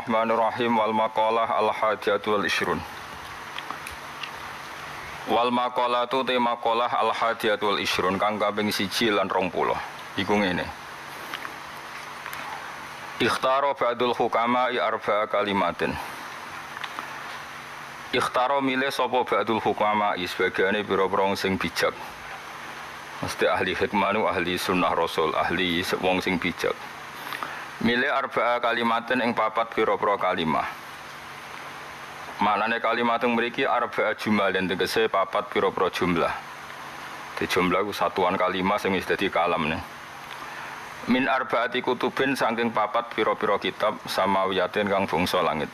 Bismillahirrahmanirrahim. Wal maqalah al hadiyatu wal ishrun. Wal maqalatu te maqalah al hadiyatu wal ishrun. Kang kaping siji lan 20 iku ngene. Ikhtaro ba'dul hukama i arba'a kalimatin. Ikhtaro milih sapa ba'dul hukama sebagiane pira-pira sing bijak. Mesti ahli hikmah ahli sunnah rasul ahli wong sing bijak Milih arba'a kalimatin ing papat pira-pira kalimah. Manane kalimat yang mriki arba'a jumalin tegese papat pira-pira jumlah. Di jumlah ku satuan kalimah sing wis dadi kalam nih. Min arba'ati kutubin saking papat pira-pira kitab samawiyatin kang bangsa langit.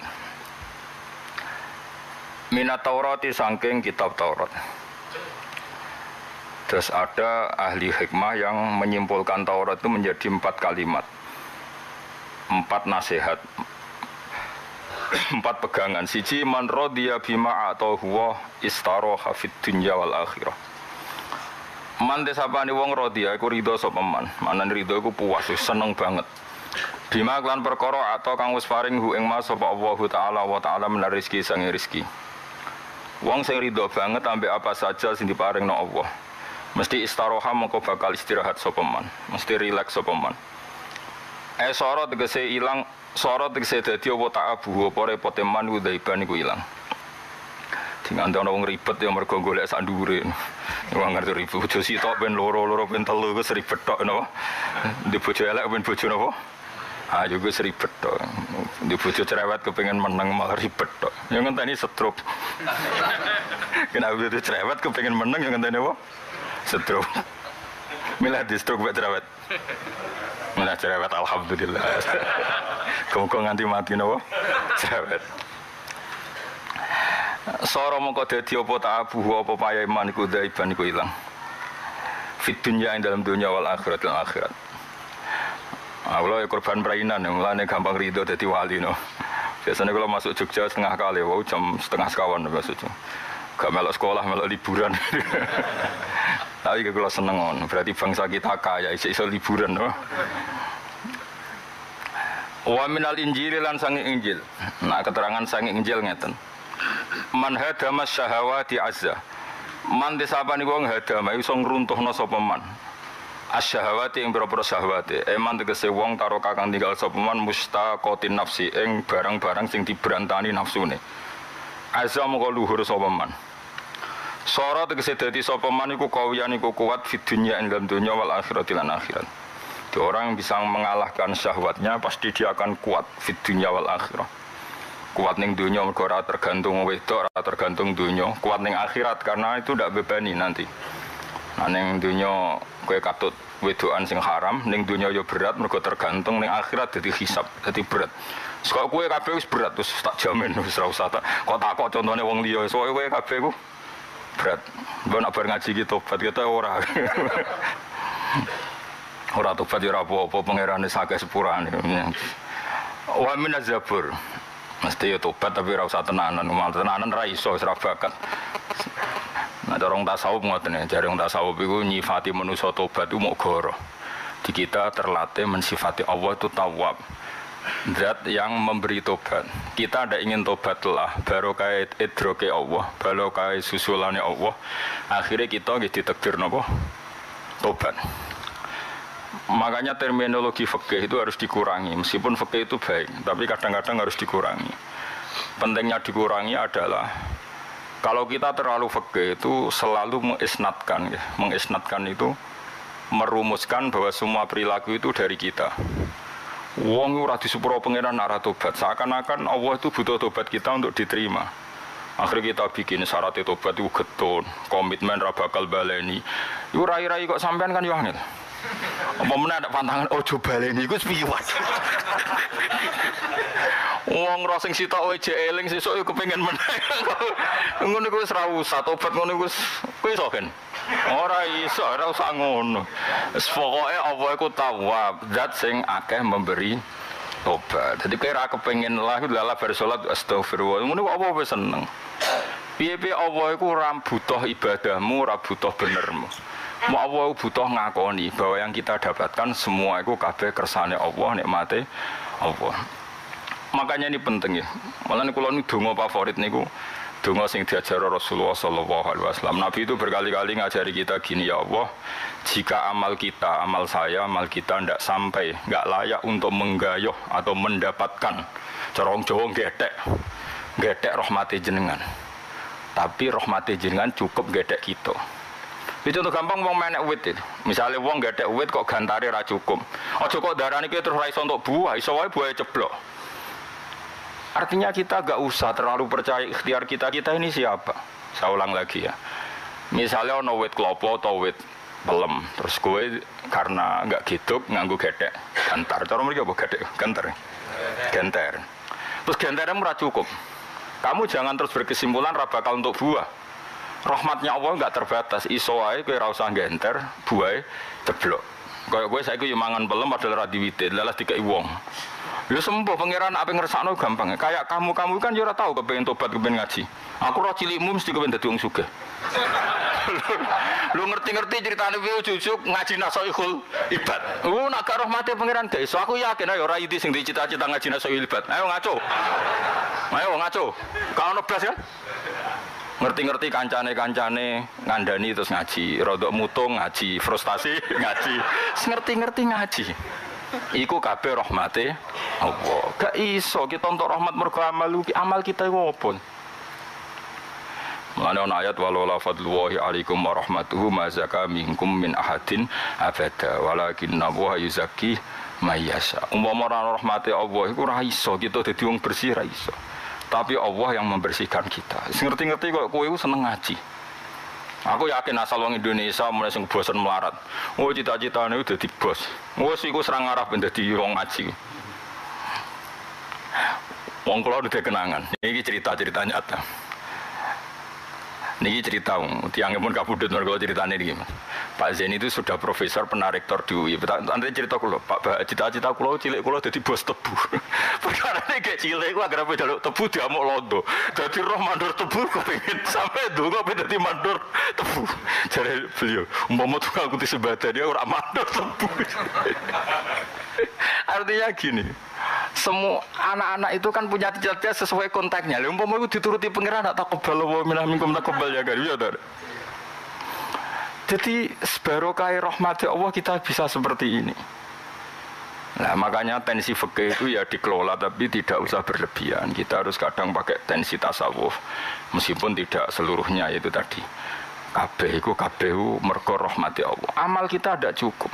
Minat Taurati saking kitab Taurat. Terus ada ahli hikmah yang menyimpulkan Taurat itu menjadi empat kalimat empat nasihat. Empat pegangan. Siji man rodiya bima atau huwa istaro hafid dunya wal akhirah. Man desapani wong rodiya iku ridho sapa man? Manan ridho iku puas seneng banget. Bima klan perkara atau kang wis hu ing mas sapa Allah taala wa taala menar rezeki sange rezeki. Wong sing ridho banget ambek apa saja sing no Allah. Mesti istaroha mengko bakal istirahat sapa mesti rileks sapa Eh sorot tegese ilang, sorot tegese dadi apa tak abu apa repote man ku daiban iku ilang. Dengan ana wong ribet ya mergo golek sak ndure. Wong ngerti ribet bojo sitok ben loro-loro ben telu wis ribet tok napa. Di bojo elek ben bojo napa? Ah juga ribet tok. Di bojo cerewet kepengin menang malah ribet tok. Yang ngenteni stroke. Kenapa itu cerewet kepengin menang yang ngenteni apa? Stroke. Milah di stroke buat cerewet. Mana cerewet alhamdulillah. Kau nganti mati nopo? Cerewet. Soro mongko dadi apa tak abu apa paya iman iku daiban iku ilang. Fit dunya ing dalam dunia wal akhirat lan akhirat. Allah ya korban perainan, mulane gampang ridho dadi wali no. Biasanya kalau masuk Jogja setengah kali, wow jam setengah sekawan maksudnya. Gak melok sekolah, melok liburan. Tapi kalau seneng on, berarti bangsa kita kaya, iso, iso liburan no. Wa minal injil lan sangi injil. Nah keterangan sangi injil ngeten. Man hadama syahawati azza. Man disapani wong hadama iso ngruntuhno sapa man. Asyahawati ing pira-pira syahwate. Eman tegese wong karo kakang tinggal sapa man mustaqatin nafsi ing barang-barang sing diberantani nafsune. Azza moko luhur sapa man. Sora tegese dadi sapa man iku kawiyan iku kuat fid dunya ing dalam dunya wal akhirat lan akhirat. Di orang yang bisa mengalahkan syahwatnya pasti dia akan kuat fid dunya wal akhirah. Kuat ning dunya mergo ora tergantung wedok, ora tergantung dunya. Kuat ning akhirat karena itu ndak bebani nanti. Nah ning dunya kowe katut wedokan sing haram, ning dunya yo berat mergo tergantung ning akhirat dadi hisab, dadi berat. Kok kowe kabeh berat terus tak jamin wis ora usah tak. Kok kok contone wong liya, soalnya kowe kabeh ku berat. Mbok nak bar ngaji gitu, tobat kita ora. ora tobat ya ora apa-apa pangerane sakeh sepurane. Wa min. Mesti ya tobat tapi ora usah tenanan, malah tenanan ra iso wis bakat. Nah, dorong tasawuf ngoten ya, jare wong tasawuf iku nyifati manusa tobat itu mau goro. Di kita terlatih mensifati Allah itu tawab. Zat yang memberi tobat. Kita ada ingin tobat lah, baru kait idroke Allah, baru kait susulannya Allah. Akhirnya kita gitu ditekdir nopo tobat. Makanya terminologi fikih itu harus dikurangi. Meskipun fikih itu baik, tapi kadang-kadang harus dikurangi. Pentingnya dikurangi adalah kalau kita terlalu fikih itu selalu mengisnatkan, ya. mengisnatkan itu merumuskan bahwa semua perilaku itu dari kita. Wong ora disepuro pangeran arah tobat. Seakan-akan Allah itu butuh tobat kita untuk diterima. Akhirnya kita bikin syarat tobat itu getun, komitmen ra bakal baleni. Iku rai-rai kok sampean kan yo angel. Apa ada pantangan oh coba baleni iku piye Wong roh sing sitok wae jek eling sesuk yo kepengin meneh. Ngono iku wis ra usah tobat ngono iku kowe iso kan. Ora iso, ora usah ngono. Wis pokoke apa iku tawab, sing akeh memberi tobat. Jadi kowe ra kepengin lah lala bar salat astagfirullah. Ngono apa wis seneng. Piye-piye Allah iku ora butuh ibadahmu, ora butuh benermu. Mau Allah butuh ngakoni bahwa yang kita dapatkan semua itu kabeh kersane Allah, nikmate Allah. Makanya ini penting ya. Malah kalau ini dongo favorit niku dongo sing diajar Rasulullah Shallallahu Alaihi Wasallam. Nabi itu berkali-kali ngajari kita gini ya Allah, jika amal kita, amal saya, amal kita tidak sampai, nggak layak untuk menggayoh atau mendapatkan corong Jawa gedek, gedek rahmati jenengan. Tapi rahmati jenengan cukup gedek kita. Itu contoh gampang wong menek wit itu. Misalnya wong gak ada wit kok gantari ra cukup. Ojo kok darani kita terus ra iso untuk buah, iso wae buah ceblok. Artinya kita gak usah terlalu percaya ikhtiar kita. Kita ini siapa? Saya ulang lagi ya. Misalnya ono wit klopo atau wit pelem. Terus gue karena gak gitu nganggu gedek. Gantar. Cara mereka apa gedek? Gantar. Gantar. Terus gantarnya murah cukup. Kamu jangan terus berkesimpulan bakal untuk buah. Rahmatnya Allah nggak terbatas. Iso ae kowe ora usah genter, buahe ceblok. Kayak gue saya mangan pelem padahal ra diwite, lalas dikai wong. Ya sembuh pangeran apa ngersakno gampang. Kayak kamu-kamu kan yo ora tahu kepengen tobat kepengen ngaji. Aku roh cilikmu mesti kepengen dadi wong sugih. lu ngerti-ngerti ceritanya piye jujuk ngaji nasoihul ibad. Lu nak gak rahmate pangeran gak iso. Aku yakin ayo ora iki sing dicita-cita ngaji nasoihul ibad. Ayo ngaco. Ayo ngaco. Kau ono kan? ngerti-ngerti kancane-kancane ngandani terus ngaji, rodok mutung ngaji, frustasi ngaji, ngerti-ngerti ngaji. Iku kabeh rahmate Allah. Gak iso kita untuk rahmat mergo amal amal kita iku apa? Mulane ana ayat walau la fadlullahi alaikum wa rahmatuhu ma zaka minkum min ahadin abada walakin wa yuzakki mayasa. Umpama ora rahmate Allah iku ora iso kita dadi wong bersih ra iso. Tapi Allah yang membersihkan kita. Ngerti-ngerti kok kowe seneng ngaji. Aku yakin asal wong Indonesia mulai sing bosan melarat. Oh cita-citane udah di bos. Oh sih serang arah ben dadi wong ngaji. Wong kula udah kenangan. Ini cerita-cerita nyata. Niki cerita, tiang pun kabudut mereka cerita ini. Pak Zen itu sudah profesor penarektor di UI. Nanti cerita kulo, Pak cita-cita kulo cilik kulo jadi bos tebu. Perkara ini kayak cilik kulo agar apa jaluk tebu dia mau londo. Jadi roh mandor tebu pengen sampai dulu apa jadi mandor tebu. Jadi beliau, mau tukang kuti sebata dia orang mandor tebu. Artinya gini, semua anak-anak itu kan punya cita-cita sesuai konteksnya. Lalu umpama itu dituruti pengiran tak kebal wa minah minkum tak kebal ya kan ya Jadi sebarokai rahmati Allah kita bisa seperti ini. Nah makanya tensi fikih itu ya dikelola tapi tidak usah berlebihan. Kita harus kadang pakai tensi tasawuf meskipun tidak seluruhnya itu tadi. Kabeh itu kabeh mergo rahmati Allah. Amal kita tidak cukup.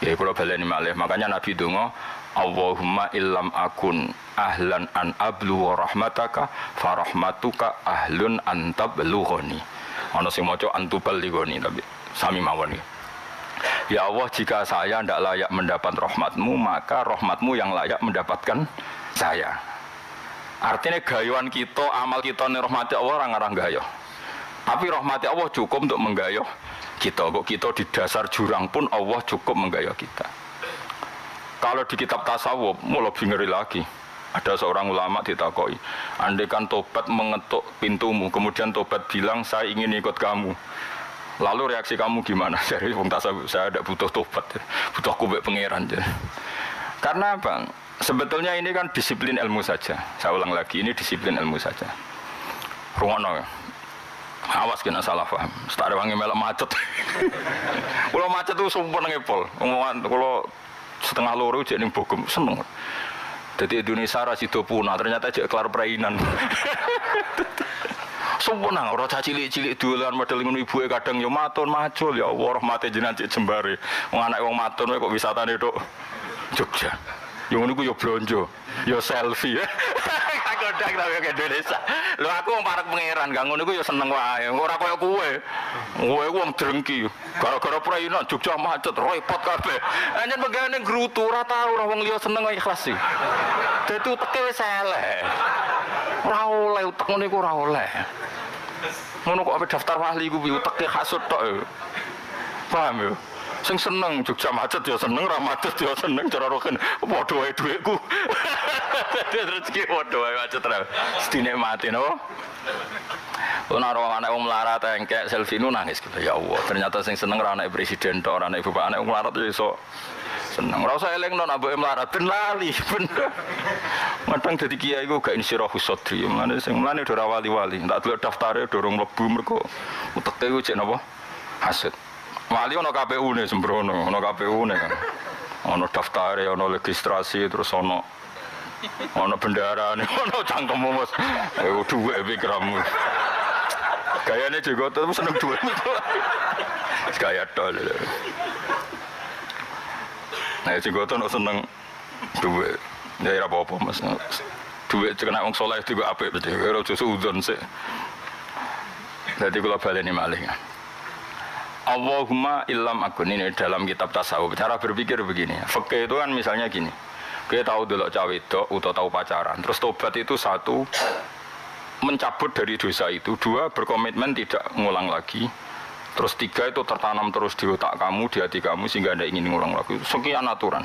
Ya kalau baleni malih. Makanya Nabi Dungo Allahumma illam akun ahlan an ablu wa rahmataka farahmatuka ahlun an tablughani. Ana sing maca antuballighani tapi sami mawon Ya Allah jika saya tidak layak mendapat rahmatmu maka rahmatmu yang layak mendapatkan saya. Artinya gayuan kita, amal kita nih rahmati Allah orang-orang gayo. Tapi rahmati Allah cukup untuk menggayoh kita. Kok kita di dasar jurang pun Allah cukup menggayoh kita. Kalau di kitab tasawuf, mau lebih ngeri lagi. Ada seorang ulama ditakoi, andai kan tobat mengetuk pintumu, kemudian tobat bilang saya ingin ikut kamu. Lalu reaksi kamu gimana? Jadi wong tasawuf saya tidak butuh tobat, butuh kubek pangeran. Karena apa? Sebetulnya ini kan disiplin ilmu saja. Saya ulang lagi, ini disiplin ilmu saja. Rungono ya. Awas kena salah paham. Setara wangi melok macet. kalau macet tuh sumpah nangepol. Ngomongan kalau setengah loro jadi Bogem seneng. Jadi Indonesia ra sido punah ternyata jadi kelar perainan. Sempurna orang cilik-cilik dolan model ngono ibuke kadang yo maton macul ya Allah rahmate jenengan cek jembare. Wong anak wong maton kok wisatane tok Jogja. Yo ngono ku yo blonjo, yo selfie. Kadang tapi ke Indonesia. Lho aku wong parek pangeran, gak ngono iku ya seneng wae. Ora koyo kowe. Kowe wong drengki. Gara-gara praina Jogja macet, repot kabeh. Anjen pegane grutu ora tau ora wong liya seneng kok ikhlas sih. Dadi uteke wis elek. Ora oleh utek ngene iku ora oleh. Ngono kok daftar wali iku piye uteke hasud tok. Paham ya? Sing seneng Jogja macet ya seneng, ra macet ya seneng cara roken padha wae dhuwitku. Rezeki padha wae macet ra. Sedine mati no. Ana ora anak wong melarat engkek selfie nangis gitu. Ya Allah, ternyata sing seneng ra anak presiden tok, ora anak bapak anak wong melarat ya iso seneng. Ora usah elingno nak mbok melarat ben lali bener. Matang dadi kiai ku gak insirahu sodri. Mulane sing mulane ora wali-wali. Tak delok daftare dorong mlebu mergo uteke ku cek napa? Hasud. Wali ono KPU ne sembrono, ono KPU ne kan. Ono daftare, ono registrasi, terus ono ono bendara nih, ono cangkemmu mas. Eh, duwe pikiranmu. Gayanya juga tetep seneng duwe. Gaya tol. Nah, juga tuh seneng duwe. Ya ora apa-apa mas. Duwe kena wong soleh juga apik betul. Ora justru udon sih. Jadi kalau balik ini malih. Allahumma illam akun. Ini dalam kitab tasawuf. Cara berpikir begini. Fakih itu kan misalnya gini. Kita tahu dulu cawe itu atau tahu pacaran. Terus tobat itu satu mencabut dari dosa itu. Dua berkomitmen tidak ngulang lagi. Terus tiga itu tertanam terus di otak kamu di hati kamu sehingga anda ingin ngulang lagi. Sekian aturan.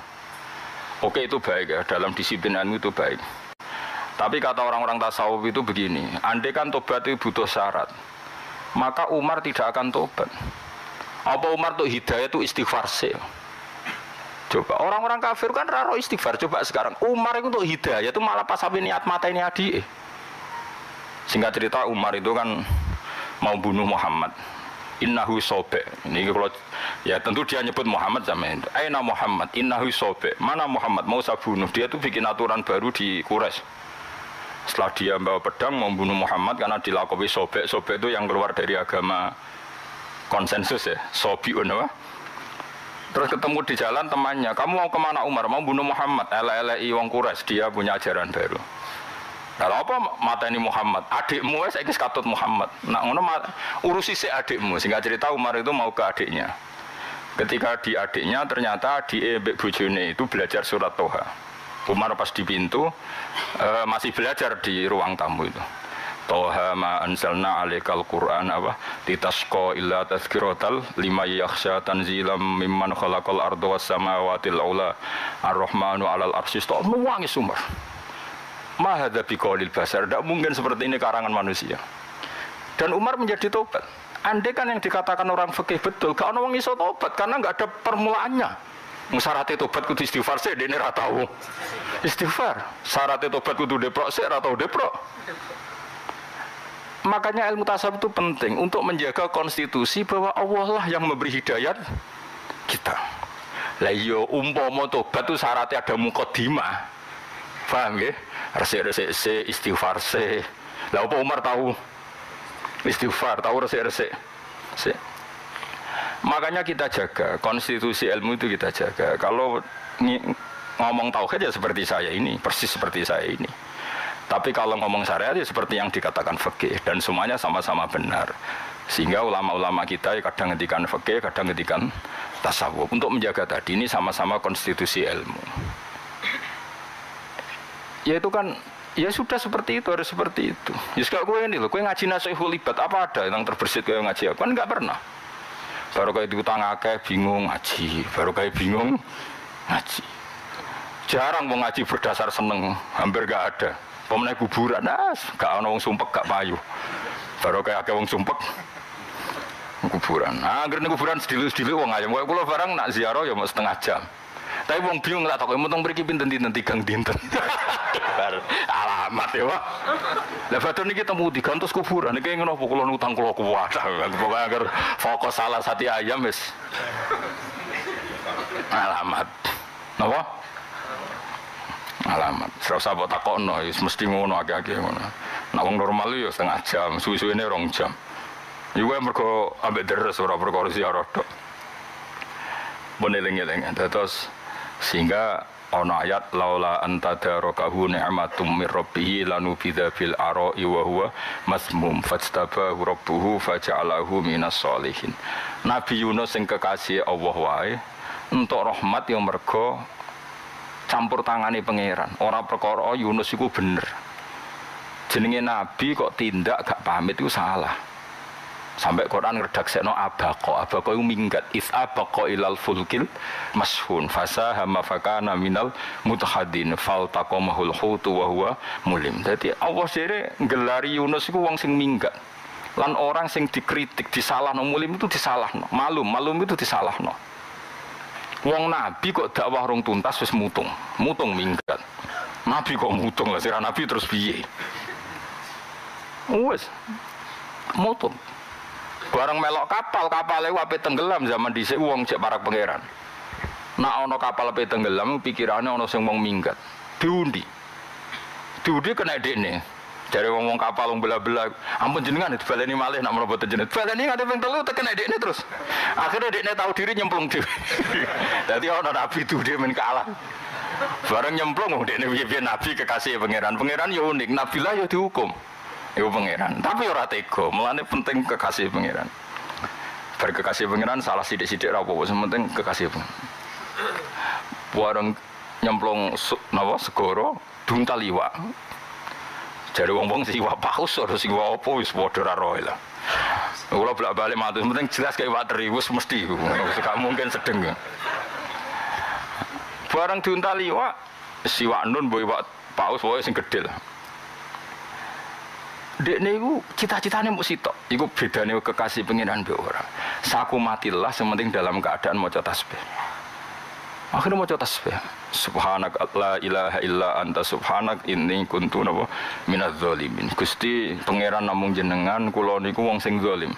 Oke itu baik ya. Dalam disiplin ilmu itu baik. Tapi kata orang-orang tasawuf itu begini. Andai kan tobat itu butuh syarat maka Umar tidak akan tobat apa Umar tuh hidayah itu istighfar sih? Coba orang-orang kafir kan raro istighfar. Coba sekarang Umar itu untuk hidayah itu malah pas sampai niat mata ini adi. Singkat cerita Umar itu kan mau bunuh Muhammad. Innahu sobe. Ini kalau ya tentu dia nyebut Muhammad sama itu. Aina Muhammad. Innahu sobe. Mana Muhammad mau saya bunuh? Dia tuh bikin aturan baru di Quraisy. Setelah dia bawa pedang membunuh Muhammad karena dilakoni sobek. Sobek itu yang keluar dari agama konsensus ya sobiun apa terus ketemu di jalan temannya kamu mau ke mana Umar? Mau bunuh Muhammad? Ele-ele wong Quraisy dia punya ajaran baru. Kalau apa mata ini Muhammad? Adikmu saya kis katut Muhammad. Nak ngono urusi si adikmu. Sehingga cerita Umar itu mau ke adiknya. Ketika di adiknya ternyata di ebek bujune itu belajar surat Toha. Umar pas di pintu uh, masih belajar di ruang tamu itu Toha ma anzalna alaikal Qur'an apa? Titasqa illa tazkiratal lima yakhsha tanzilam mimman khalaqal arda was samawati ula. Ar-rahmanu alal arsy. Nuwangi sumber ma hadza biqaulil basar. Tidak mungkin seperti ini karangan manusia. Dan Umar menjadi tobat. Andai kan yang dikatakan orang fikih betul. Gak ono wong iso tobat karena nggak ada permulaannya. Syaratnya tobat kudu istighfar sih dene ra tahu istighfar. Syaratnya tobat kudu deprok sih ra tahu deprok Makanya ilmu tasawuf itu penting untuk menjaga konstitusi bahwa Allah lah yang memberi hidayat kita. Lah yo iya, umpama tobat itu syaratnya ada mukodimah. Paham ya? Resik-resik se istighfar se. Lah apa Umar tahu istighfar, tahu resik-resik se. Makanya kita jaga konstitusi ilmu itu kita jaga. Kalau ngomong tauhid ya seperti saya ini, persis seperti saya ini. Tapi kalau ngomong syariat ya seperti yang dikatakan fikih dan semuanya sama-sama benar. Sehingga ulama-ulama kita ya kadang ngetikan fikih, kadang ngetikan tasawuf untuk menjaga tadi ini sama-sama konstitusi ilmu. Ya itu kan ya sudah seperti itu harus seperti itu. Ya sekarang gue ini loh, gue ngaji nasihul libat apa ada yang terbersit gue ngaji aku kan nggak pernah. Baru kayak diutang akeh bingung ngaji, baru kayak bingung ngaji. Jarang mau ngaji berdasar seneng, hampir gak ada. Pemenang kuburan, nah, gak ada wong sumpek gak payu. Baru kayak akeh wong sumpek kuburan. Nah, akhirnya kuburan sedilu-sedilu wong ayam. Kula barang nak ziarah ya mau setengah jam. Tapi wong bingung tak tahu, mutong mriki pinten dinten tigang dinten. Alamat ya, Pak. Lah badan niki temu digantos kuburan. Niki ngono apa kula utang kula kuat. Pokoke agar fokus salah satu ayam wis. Alamat. Napa? Alamat. Serasa buat takokno, mesti ngono agak-agak ngono. Nak wong normal yo setengah jam, suwi-suwi ini rong jam. Juga mereka ambek deres ora perkara ziarah tok. Boneling-eling terus sehingga ana ayat laula anta darakahu ni'matum mir rabbih lanubidza bil ara'i wa huwa masmum fajtabahu rabbuhu faja'alahu minas solihin Nabi Yunus sing kekasih Allah wae untuk rahmat yang mergo campur tangani pangeran. Ora perkara Yunus iku bener. Jenenge nabi kok tindak gak pamit itu salah. Sampai Quran no abako abako itu minggat. If abako ilal fulkil mashun. Fasa hama fakana minal mutahadin. Fal takomahul hutu wa mulim. Jadi Allah sendiri gelari Yunus itu wong sing minggat. Lan orang sing dikritik disalahno mulim itu disalahno. Malum malum itu disalahno wong nabi kok dakwah rong tuntas wis mutung mutung minggat nabi kok mutung lah sira nabi terus piye wis mutung Barang melok kapal, kapal itu apa tenggelam zaman di uang cek pangeran. Nah ono kapal apa tenggelam, pikirannya ono sing mau minggat. Diundi. Diundi kena nih. Dari wong wong kapal wong bela bela, ampun jenengan itu baleni malih nak merobot jenengan. Baleni nggak ada yang telu tekan ini terus. Akhirnya ini tahu diri nyemplung dewi. Jadi ono nabi itu dia main kalah. Barang nyemplung, dia ini nabi kekasih pangeran. Pangeran ya unik, nabi lah ya dihukum. Ibu pangeran. Tapi ora tega, melane penting kekasih pangeran. Bar kekasih pangeran salah sidik-sidik ra apa penting kekasih pangeran. Warung nyemplung napa segoro duntal iwak. Jare wong-wong sing iwak paus ora sing iwak apa wis padha ra roe lah. Kula bolak-balik matur, penting jelas kayak iwak teri wis mesti. Gak mungkin sedeng. Barang duntal iwak, siwak nun mbok iwak paus wae sing gedhe lah. Dek niku cita-citane mau sitok. Iku bedane kekasih pengiran be ora. Saku matilah sementing dalam keadaan mau tasbih. Akhirnya mau tasbih. Subhanak la ilaha illa anta subhanak ini kuntu napa minaz zalimin. Gusti pangeran namung jenengan kula niku wong sing zalim.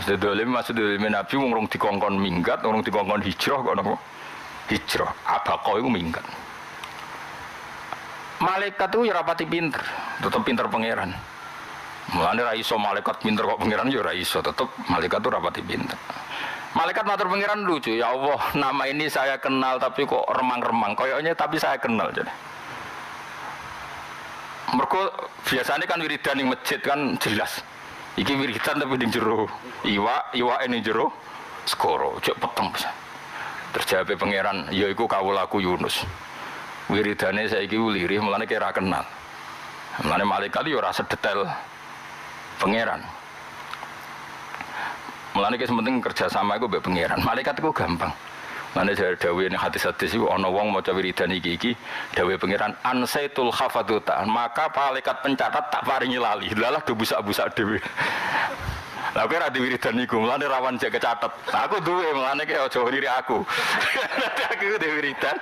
Maksud zalim maksud zalim Nabi wong rong dikongkon minggat, wong dikongkon hijrah kok napa? Hijrah. Apa kau iku minggat? Malaikat itu ya rapati pinter, tetap pinter pangeran. Mulane ra iso malaikat pinter kok pangeran ya ra iso, tetap malaikat itu rapati pinter. Malaikat matur pangeran lucu, ya Allah, nama ini saya kenal tapi kok remang-remang. Koyoknya tapi saya kenal jadi. Mereka biasanya kan wiridan yang masjid kan jelas. Iki wiridan tapi di. Iwa, iwa ini jero. Skoro, cek peteng bisa. Terjawab pangeran, ya iku kawulaku Yunus wiridane saya iki lirih mulane kira kenal mulane malaikat yo ora detail pangeran mulane ki penting kerja sama iku mbek pangeran malaikat iku gampang Mana dari dawe ini hadis-hadis itu ono wong mau wiridan iki iki dawe pangeran ansaitul khafaduta maka malaikat pencatat tak paringi lali lalah do busak-busak dewi lah kowe ora wiridan iku, mulane rawan cek kecatet. Aku duwe, mulane ki aja diri aku. aku duwe wiridan.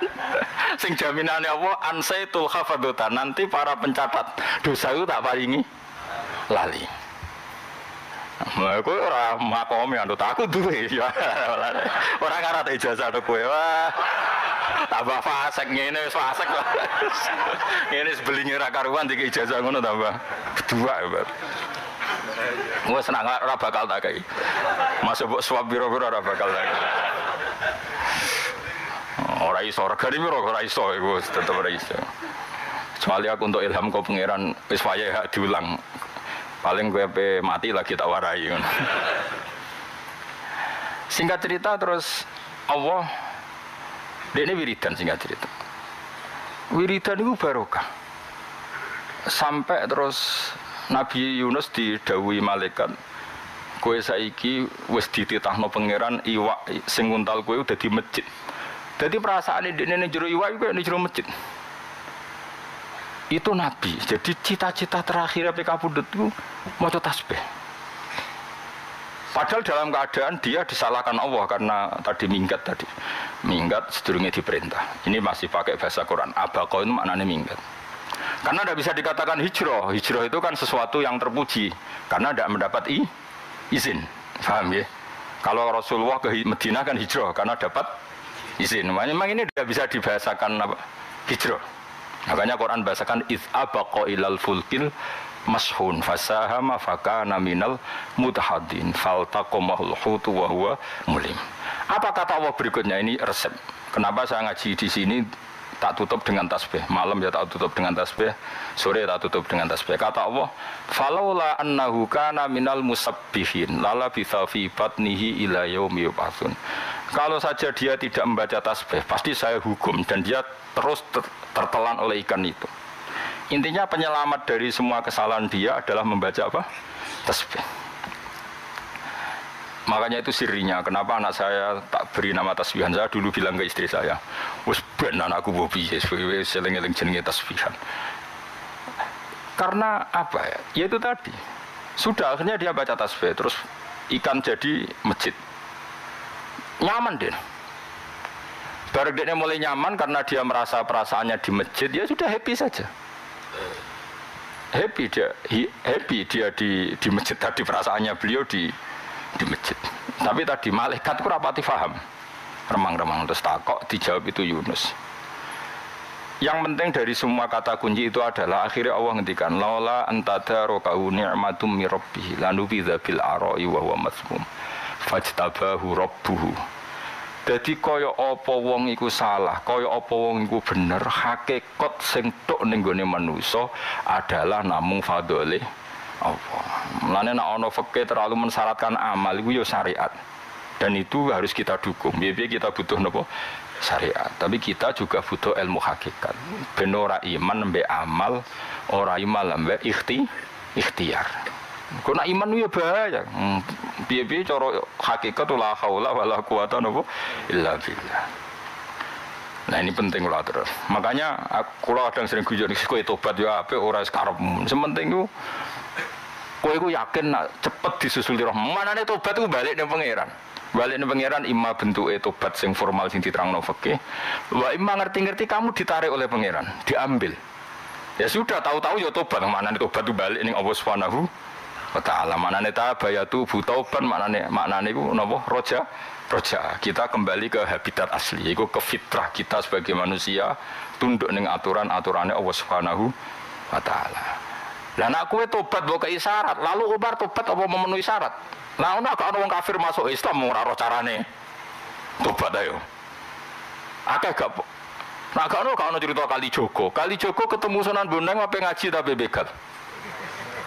Sing jaminane apa? Ansaitul hafadzatan. Nanti para pencatat dosa itu tak paringi lali. Lah kowe ora makomi anut aku duwe ya. Ora ngarat ijazah to kowe. Wah. Tambah fasek ngene wis fasek kok. Ngene sebelinge ra karuan dikek ijazah ngono tambah. Dua ya, Gue senang ora bakal tak kai. Masuk suap biro biro ora bakal tak kai. Ora iso regane biro ora iso iku tetep ora iso. Kecuali aku untuk ilham kau pangeran wis diulang. Paling gue pe mati lagi tak warai Singkat cerita terus Allah dia ini wiridan singkat cerita. Wiridan itu barokah. Sampai terus Nabi Yunus didawuhi malaikat kue saiki wis dititahno pangeran iwak sing nguntal kue udah di masjid jadi perasaan ini ini jero iwak itu ini jero masjid itu Nabi jadi cita-cita terakhir PK Pundut itu mau tasbih Padahal dalam keadaan dia disalahkan Allah karena tadi minggat tadi. Minggat sedurungnya diperintah. Ini masih pakai bahasa Quran. Abaqah itu maknanya minggat. Karena tidak bisa dikatakan hijrah. Hijrah itu kan sesuatu yang terpuji. Karena tidak mendapat i, izin. Paham ya? Kalau Rasulullah ke Medina kan hijrah karena dapat izin. Memang ini tidak bisa dibahasakan apa? hijrah. Makanya Quran bahasakan iz abaqa ilal fulkil mashun fasahama fakana minal mutahadin faltaqamahul hutu wa huwa mulim. Apa kata Allah berikutnya ini resep. Kenapa saya ngaji di sini tak tutup dengan tasbih. Malam ya tak tutup dengan tasbih, sore tak tutup dengan tasbih. Kata Allah, "Falaula annahu kana minal musabbihin lala bisa fi batnihi ila yaumi yub'atsun." Kalau saja dia tidak membaca tasbih, pasti saya hukum dan dia terus ter tertelan oleh ikan itu. Intinya penyelamat dari semua kesalahan dia adalah membaca apa? Tasbih. Makanya itu sirinya. Kenapa anak saya tak beri nama tasbihan? Saya dulu bilang ke istri saya, wes ben anakku bobi, seling-eling jenenge tasbihan. Karena apa ya? Ya itu tadi. Sudah akhirnya dia baca tasbih, terus ikan jadi masjid. Nyaman deh. Baru dia mulai nyaman karena dia merasa perasaannya di masjid, ya sudah happy saja. Happy dia, happy dia di di masjid tadi perasaannya beliau di di masjid. Tapi tadi malaikat ku rapati faham. Remang-remang terus takok dijawab itu Yunus. Yang penting dari semua kata kunci itu adalah akhirnya Allah ngendikan laula antada rokahu ni'matum mirabbihi lanu bil arai wa huwa masmum fajtabahu rabbuhu jadi kaya apa wong iku salah, kaya apa wong iku bener, hakikat sing tok ning gone manusa adalah namung fadhole apa. Mulane nek ana terlalu mensyaratkan amal iku ya syariat. Dan itu harus kita dukung. Biar kita butuh nopo syariat. Tapi kita juga butuh ilmu hakikat. Ben iman mbek amal, ora iman mbek ikhti ikhtiar. Kau nak iman ya bahaya. Hmm, Biar-biar cara hakikat la haula wala quwata nopo illa billah. Nah ini penting lah terus. Makanya aku lah kadang sering guyon kowe tobat ya apa ora sekarang. Sementing itu Kowe iku yakin nak cepet disusuli rahmat. nih tobat iku balik ning pangeran. Balik ning pangeran imma bentuke tobat sing formal sing diterangno fikih. Wa imma ngerti-ngerti kamu ditarik oleh pangeran, diambil. Ya sudah tahu-tahu ya tobat. nih tobat itu balik ning Allah Subhanahu wa taala. Manane tabayatu bu tauban maknane iku napa? Roja roja. Kita kembali ke habitat asli, itu ke fitrah kita sebagai manusia tunduk ning aturan-aturannya Allah Subhanahu wa taala. Lah nak kue tobat mbok kei lalu Umar tobat apa memenuhi syarat? Lah gak ono wong kafir masuk Islam ora roh carane. Tobat ayo. Akeh gak Nah ono gak ono cerita kali Joko. Kali Joko ketemu Sunan Bonang apa ngaji tapi begal.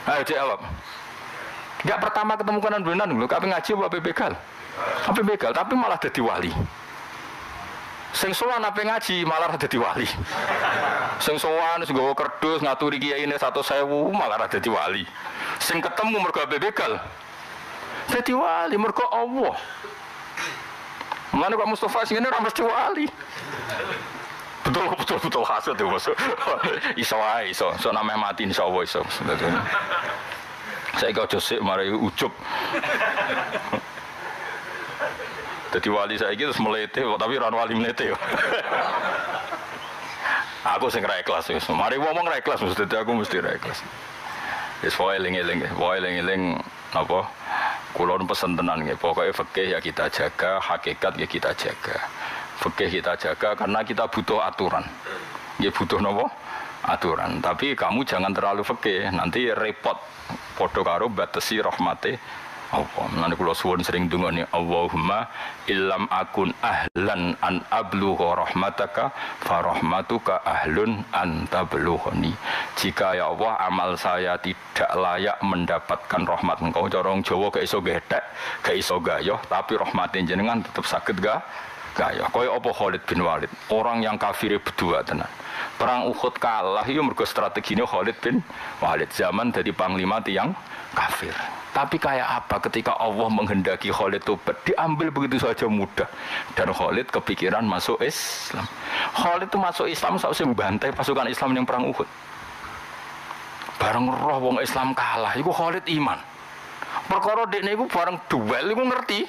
Ayo jawab. Gak pertama ketemu Sunan Bonang lho, apa ngaji apa begal? Apa begal, tapi malah jadi wali. Sing sowan apa ngaji malah ada di wali. Sing sowan sing gawa kerdus ngaturi kiai ini satu sewu malah ada di wali. Sing ketemu mergo begal. Jadi wali mergo Allah. Mana Pak Mustafa sing ini mesti wali. Betul betul betul hasil tuh bos. iso ae iso, so namanya mati insya Allah iso. Saya kau josik mari ucup. Jadi wali saya gitu melete, tapi ran wali melete. aku sing ra. Mari ngomong ra ikhlas mesti aku mesti ra ikhlas. Wis wae eling-eling, wae eling-eling apa? Kulo pesen tenan nggih. Pokoke fikih ya kita jaga, hakikat ya kita jaga. Fikih kita jaga karena kita butuh aturan. Ya butuh nopo? Aturan. Tapi kamu jangan terlalu fikih, nanti repot. Podo karo batasi rahmate apa nanti kula suwun sering dungane Allahumma illam akun ahlan an ablugha rahmataka fa rahmatuka ahlun an tablughani jika ya Allah amal saya tidak layak mendapatkan rahmat engkau corong Jawa gak iso gedek gak iso gayoh tapi rahmatin jenengan tetap sakit ga gayoh kaya apa Khalid bin Walid orang yang kafir berdua tenan perang Uhud kalah itu mergo strateginya Khalid bin Walid zaman dari panglima tiang kafir tapi kayak apa ketika Allah menghendaki Khalid tobat diambil begitu saja mudah dan Khalid kepikiran masuk Islam. Khalid itu masuk Islam sausé membantai pasukan Islam yang perang Uhud. Bareng roh wong Islam kalah, iku Khalid iman. Perkara dekne iku bareng duel iku ngerti.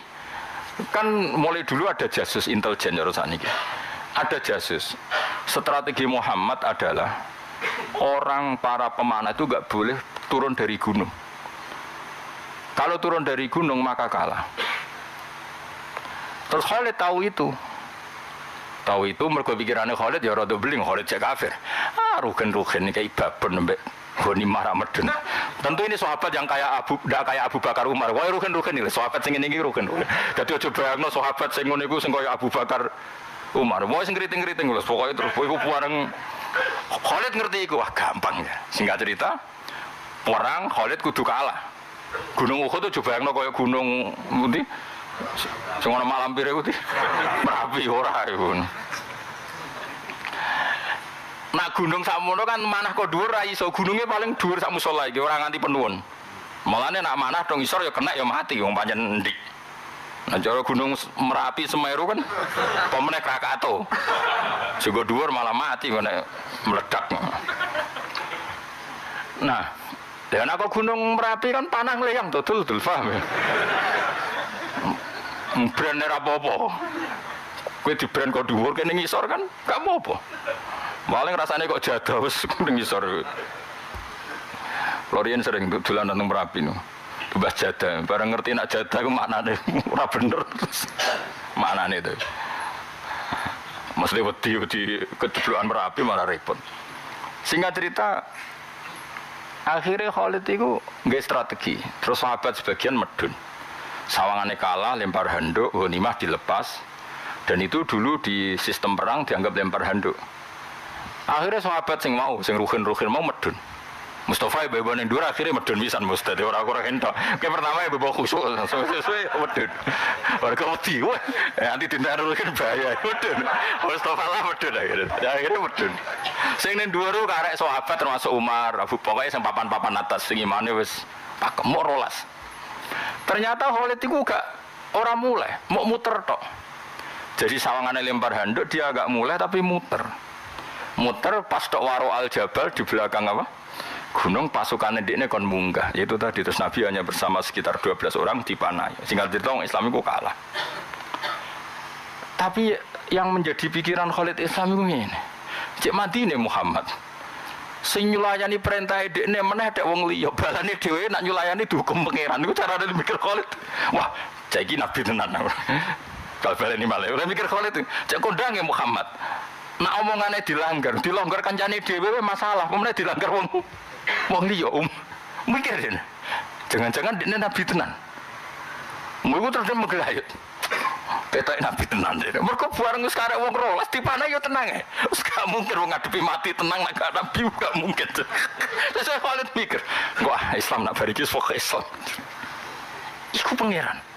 Kan mulai dulu ada jasus intelijen ya niki. Ada jasus. Strategi Muhammad adalah orang para pemanah itu gak boleh turun dari gunung kalau turun dari gunung maka kalah. Terus Khalid tahu itu. Tahu itu mereka pikirannya Khalid ya rada beling Khalid cek kafir. Ah rugen rugen kayak babon Goni marah medun. Tentu ini sahabat yang kayak Abu, tidak kayak Abu Bakar Umar. Wah rugen rugen ini, sahabat sing ini rugen rugen. Jadi ojo bayangno sahabat sing ngono iku sing Abu Bakar Umar. Wah sing ngriting-ngriting lho, pokoknya terus iku bareng Khalid ngerti wah gampang ya. Singkat cerita, perang Khalid kudu kalah. Gunung Uhud tuh coba yang kaya gunung putih. Sing malam pire kuwi Merapi ora iku. Nah gunung sakmono kan manah kok dhuwur ra iso. Gununge paling dhuwur sak musala iki ora nganti penuhun. Malane nak manah dong isor ya kena ya mati wong pancen ndik. Nah cara gunung Merapi Semeru kan pemene Krakatau. Juga dhuwur malah mati kena meledak. Nah, dan aku gunung Merapi kan panah leyang tuh, tuh, tuh, paham ya? Brand apa-apa. Kue di brand kok dhuwur kene ngisor kan gak apa-apa. Paling rasanya kok jadah wis ngisor. Lorian sering dolan nang Merapi no. Bebas jadah, bareng ngerti nak jadah ku maknane ora bener. Maknane itu. Mesti wedi wedi kejeblokan Merapi malah repot. Singkat cerita akhirnya Khalid itu nggak strategi. Terus sahabat sebagian medun. Sawangannya kalah, lempar handuk, ghanimah dilepas. Dan itu dulu di sistem perang dianggap lempar handuk. Akhirnya sahabat sing mau, sing ruhin-ruhin mau medun. Mustafa ibu ibu dua akhirnya medun bisa di orang orang hendak. Kayak pertama ibu ibu khusus sesuai medun. Warga mati, wah nanti tindak ruhin bahaya medun. Mustafa lah medun akhirnya. Ya, akhirnya medun. Sing nih dua ru karek sahabat termasuk Umar, Abu pokoknya yang papan-papan atas sing imane wis pakem mau rolas. Ternyata Khalid itu gak orang mulai, mau muter tok. Jadi sawangannya lempar handuk dia agak mulai tapi muter muter pas tok waro al jabal di belakang apa? Gunung pasukan ini kon munggah. Yaitu tadi terus Nabi hanya bersama sekitar 12 orang di panah sehingga cerita Islam itu kalah. Tapi yang menjadi pikiran Khalid Islam itu ini. Cek mati nih Muhammad. Sing nyulayani perintah ini mana ada wong liya. Balane dhewe nak nyulayani dihukum itu cara dia mikir Khalid. Wah cek nabi tenan. Kalau baleni malah. Udah mikir Khalid. Cek kondang ya Muhammad Nak omongannya dilanggar, dilanggar kancane dhewe masalah, kemudian dilanggar wong wong liya um. Mikir dene. Jangan-jangan dene nabi tenan. Mergo terus megelayut. Ketok nabi tenan dene. Mergo bareng karek wong rolas dipana yo tenang e. Wis gak mungkin wong ngadepi mati tenang nek gak nabi gak mungkin. Terus saya Khalid mikir, wah Islam nak bariki sok Islam. Iku pangeran.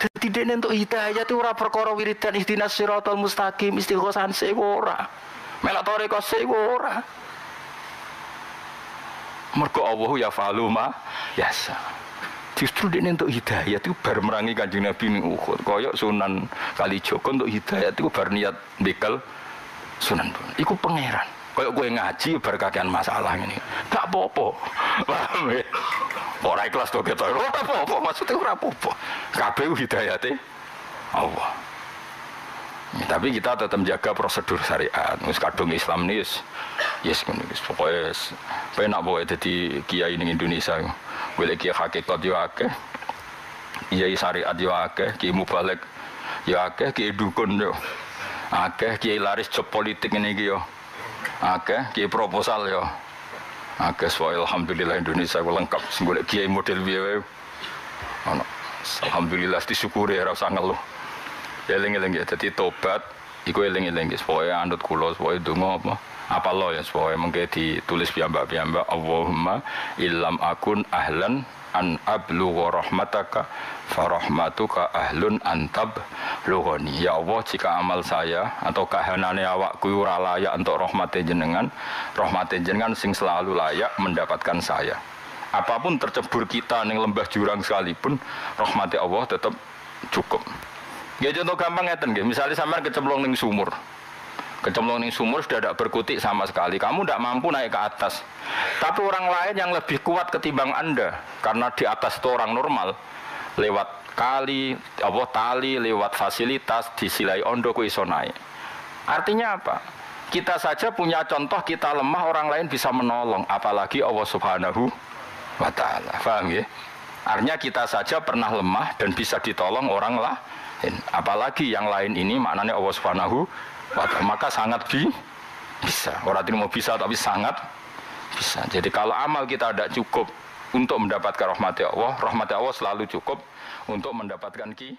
Jadi dia untuk hidayah itu ora perkara wiridan ihdinas siratal mustaqim istighosan ora. Melak toreko sewa ora. Mergo Allah ya faluma yasa. Justru dia untuk hidayah itu bar merangi kanjeng Nabi ning Uhud. Koyok Sunan Kalijogo untuk hidayah itu bar niat bekal Sunan Iku pangeran. Koyok gue ngaji bar kakean masalah ini. Tak popo. Paham ya? Ora ikhlas to kita. Ora apa-apa, maksudnya ora apa-apa. Kabeh hidayate Allah. Ya, tapi kita tetap jaga prosedur syariat. Mus kadung Islam nih, yes, yes, yes pokoknya penak pokoknya jadi kiai di Indonesia. Boleh kiai hakikat yo akeh, kiai syariat yo akeh, kiai mubalek yo akeh, kiai dukun yo akeh, kiai laris job politik ini yo akeh, kiai proposal yo Akeh wae alhamdulillah Indonesia lengkap sing kiai model piye wae. Alhamdulillah disyukuri ora usah ngeluh. Eling-eling ya dadi tobat iku eling-eling pokoke anut kula pokoke donga apa? Apa lo ya pokoke mengke ditulis piyambak-piyambak Allahumma illam akun ahlan an ablugha rahmataka farahmatuka ahlun antab lughani ya Allah jika amal saya atau kahanane awakku ora layak untuk rahmate jenengan rahmate jenengan sing selalu layak mendapatkan saya. Apa pun tercebur kita ning lembah jurang sekalipun rahmati Allah tetap cukup ya contoh gampang ngeten nggih misalnya sampean kecemplung ning sumur kecemplung di sumur sudah tidak berkutik sama sekali. Kamu tidak mampu naik ke atas. Tapi orang lain yang lebih kuat ketimbang Anda, karena di atas itu orang normal, lewat kali, apa tali, lewat fasilitas, disilai ondo ku iso. Artinya apa? Kita saja punya contoh kita lemah orang lain bisa menolong, apalagi Allah Subhanahu wa taala. Paham ya? Artinya kita saja pernah lemah dan bisa ditolong orang lain. Apalagi yang lain ini maknanya Allah Subhanahu maka sangat bi bisa orang tidak mau bisa tapi sangat Bisa. Jadi kalau amal kita tidak cukup untuk mendapatkan rahmat Allah, rahmat Allah selalu cukup untuk mendapatkan ki